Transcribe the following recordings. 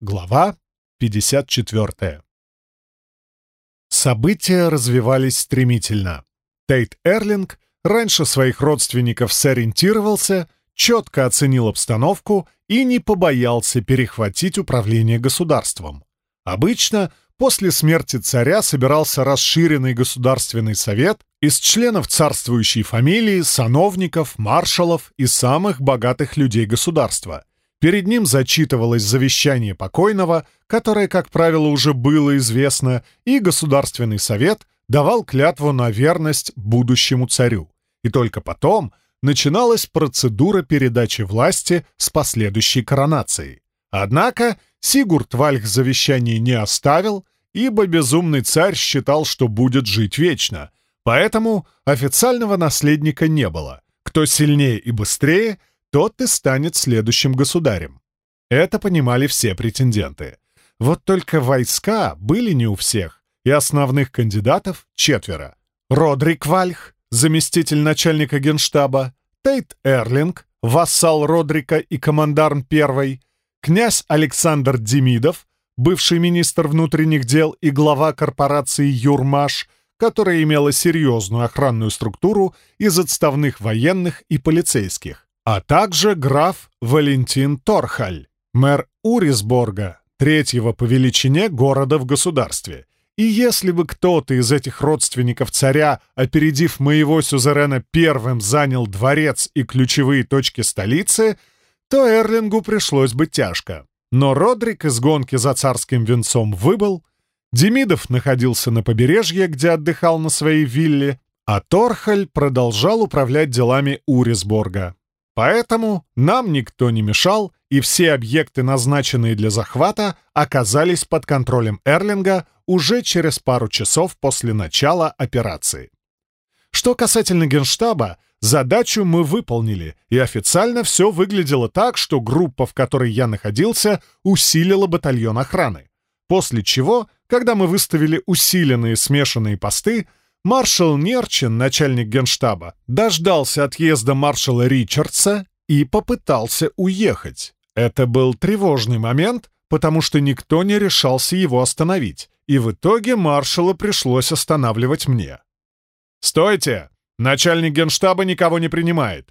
Глава 54. События развивались стремительно. Тейт Эрлинг раньше своих родственников сориентировался, четко оценил обстановку и не побоялся перехватить управление государством. Обычно после смерти царя собирался расширенный государственный совет из членов царствующей фамилии, сановников, маршалов и самых богатых людей государства — Перед ним зачитывалось завещание покойного, которое, как правило, уже было известно, и Государственный совет давал клятву на верность будущему царю. И только потом начиналась процедура передачи власти с последующей коронацией. Однако Сигурд Вальх завещание не оставил, ибо безумный царь считал, что будет жить вечно, поэтому официального наследника не было. Кто сильнее и быстрее, тот и станет следующим государем. Это понимали все претенденты. Вот только войска были не у всех, и основных кандидатов четверо. Родрик Вальх, заместитель начальника генштаба, Тейт Эрлинг, вассал Родрика и командарм первой, князь Александр Демидов, бывший министр внутренних дел и глава корпорации «Юрмаш», которая имела серьезную охранную структуру из отставных военных и полицейских, а также граф Валентин Торхаль, мэр Урисборга, третьего по величине города в государстве. И если бы кто-то из этих родственников царя, опередив моего сюзерена первым, занял дворец и ключевые точки столицы, то Эрлингу пришлось бы тяжко. Но Родрик из гонки за царским венцом выбыл, Демидов находился на побережье, где отдыхал на своей вилле, а Торхаль продолжал управлять делами Урисборга. Поэтому нам никто не мешал, и все объекты, назначенные для захвата, оказались под контролем Эрлинга уже через пару часов после начала операции. Что касательно Генштаба, задачу мы выполнили, и официально все выглядело так, что группа, в которой я находился, усилила батальон охраны. После чего, когда мы выставили усиленные смешанные посты, маршал Нерчин, начальник генштаба, дождался отъезда маршала Ричардса и попытался уехать. Это был тревожный момент, потому что никто не решался его остановить, и в итоге маршала пришлось останавливать мне. «Стойте! Начальник генштаба никого не принимает!»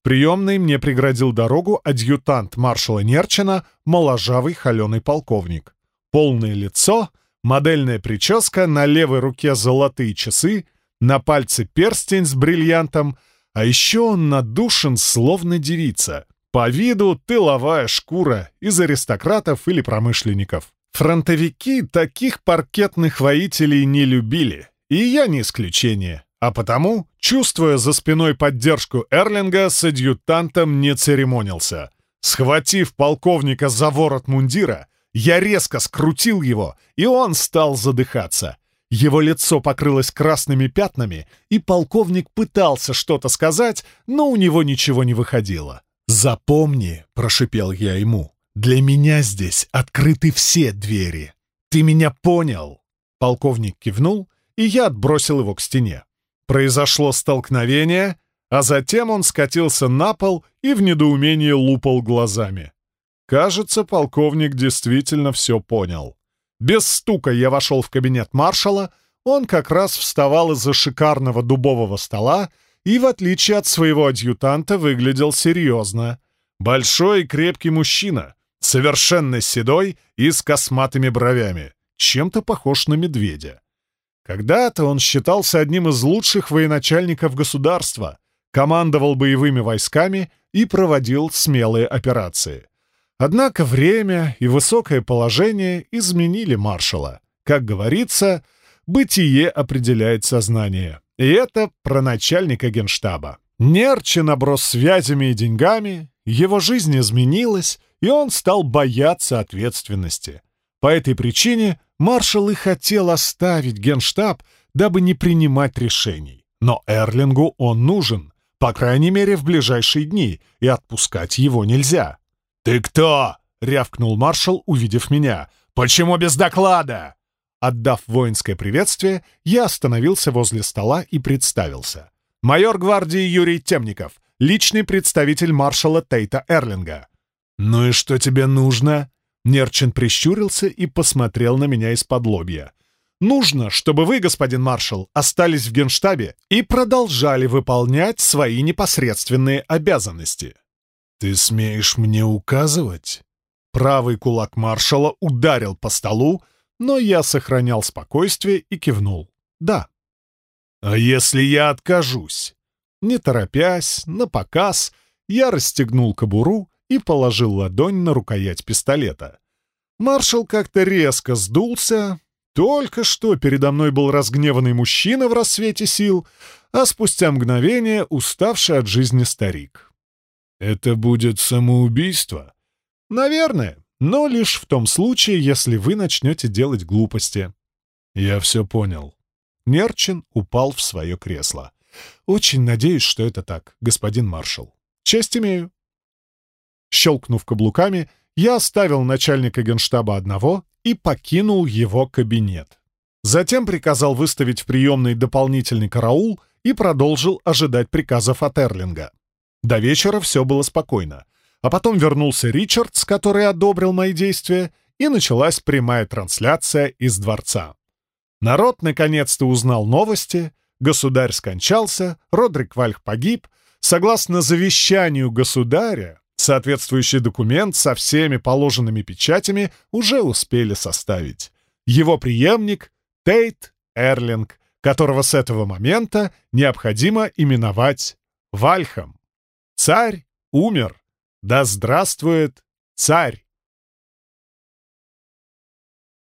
В приемной мне преградил дорогу адъютант маршала Нерчина, моложавый холеный полковник. Полное лицо — модельная прическа, на левой руке золотые часы, на пальце перстень с бриллиантом, а еще он надушен, словно девица. По виду тыловая шкура из аристократов или промышленников. Фронтовики таких паркетных воителей не любили, и я не исключение. А потому, чувствуя за спиной поддержку Эрлинга, с адъютантом не церемонился. Схватив полковника за ворот мундира, я резко скрутил его, и он стал задыхаться. Его лицо покрылось красными пятнами, и полковник пытался что-то сказать, но у него ничего не выходило. «Запомни», — прошипел я ему, — «для меня здесь открыты все двери. Ты меня понял?» Полковник кивнул, и я отбросил его к стене. Произошло столкновение, а затем он скатился на пол и в недоумении лупал глазами. Кажется, полковник действительно все понял. Без стука я вошел в кабинет маршала, он как раз вставал из-за шикарного дубового стола и, в отличие от своего адъютанта, выглядел серьезно. Большой и крепкий мужчина, совершенно седой и с косматыми бровями, чем-то похож на медведя. Когда-то он считался одним из лучших военачальников государства, командовал боевыми войсками и проводил смелые операции. Однако время и высокое положение изменили маршала. Как говорится, бытие определяет сознание. И это про начальника генштаба. Нерче наброс связями и деньгами, его жизнь изменилась, и он стал бояться ответственности. По этой причине маршал и хотел оставить генштаб, дабы не принимать решений. Но Эрлингу он нужен, по крайней мере, в ближайшие дни, и отпускать его нельзя. «Ты кто?» — рявкнул маршал, увидев меня. «Почему без доклада?» Отдав воинское приветствие, я остановился возле стола и представился. Майор гвардии Юрий Темников, личный представитель маршала Тейта Эрлинга. «Ну и что тебе нужно?» Нерчин прищурился и посмотрел на меня из-под лобья. «Нужно, чтобы вы, господин маршал, остались в генштабе и продолжали выполнять свои непосредственные обязанности». «Ты смеешь мне указывать?» Правый кулак маршала ударил по столу, но я сохранял спокойствие и кивнул. «Да». «А если я откажусь?» Не торопясь, на показ, я расстегнул кобуру и положил ладонь на рукоять пистолета. Маршал как-то резко сдулся. Только что передо мной был разгневанный мужчина в рассвете сил, а спустя мгновение уставший от жизни старик. «Это будет самоубийство?» «Наверное, но лишь в том случае, если вы начнете делать глупости». «Я все понял». Нерчин упал в свое кресло. «Очень надеюсь, что это так, господин маршал. Честь имею». Щелкнув каблуками, я оставил начальника генштаба одного и покинул его кабинет. Затем приказал выставить в приемной дополнительный караул и продолжил ожидать приказов от Эрлинга. До вечера все было спокойно. А потом вернулся Ричардс, который одобрил мои действия, и началась прямая трансляция из дворца. Народ наконец-то узнал новости, государь скончался, Родрик Вальх погиб. Согласно завещанию государя, Соответствующий документ со всеми положенными печатями уже успели составить. Его преемник — Тейт Эрлинг, которого с этого момента необходимо именовать Вальхом. Царь умер. Да здравствует царь!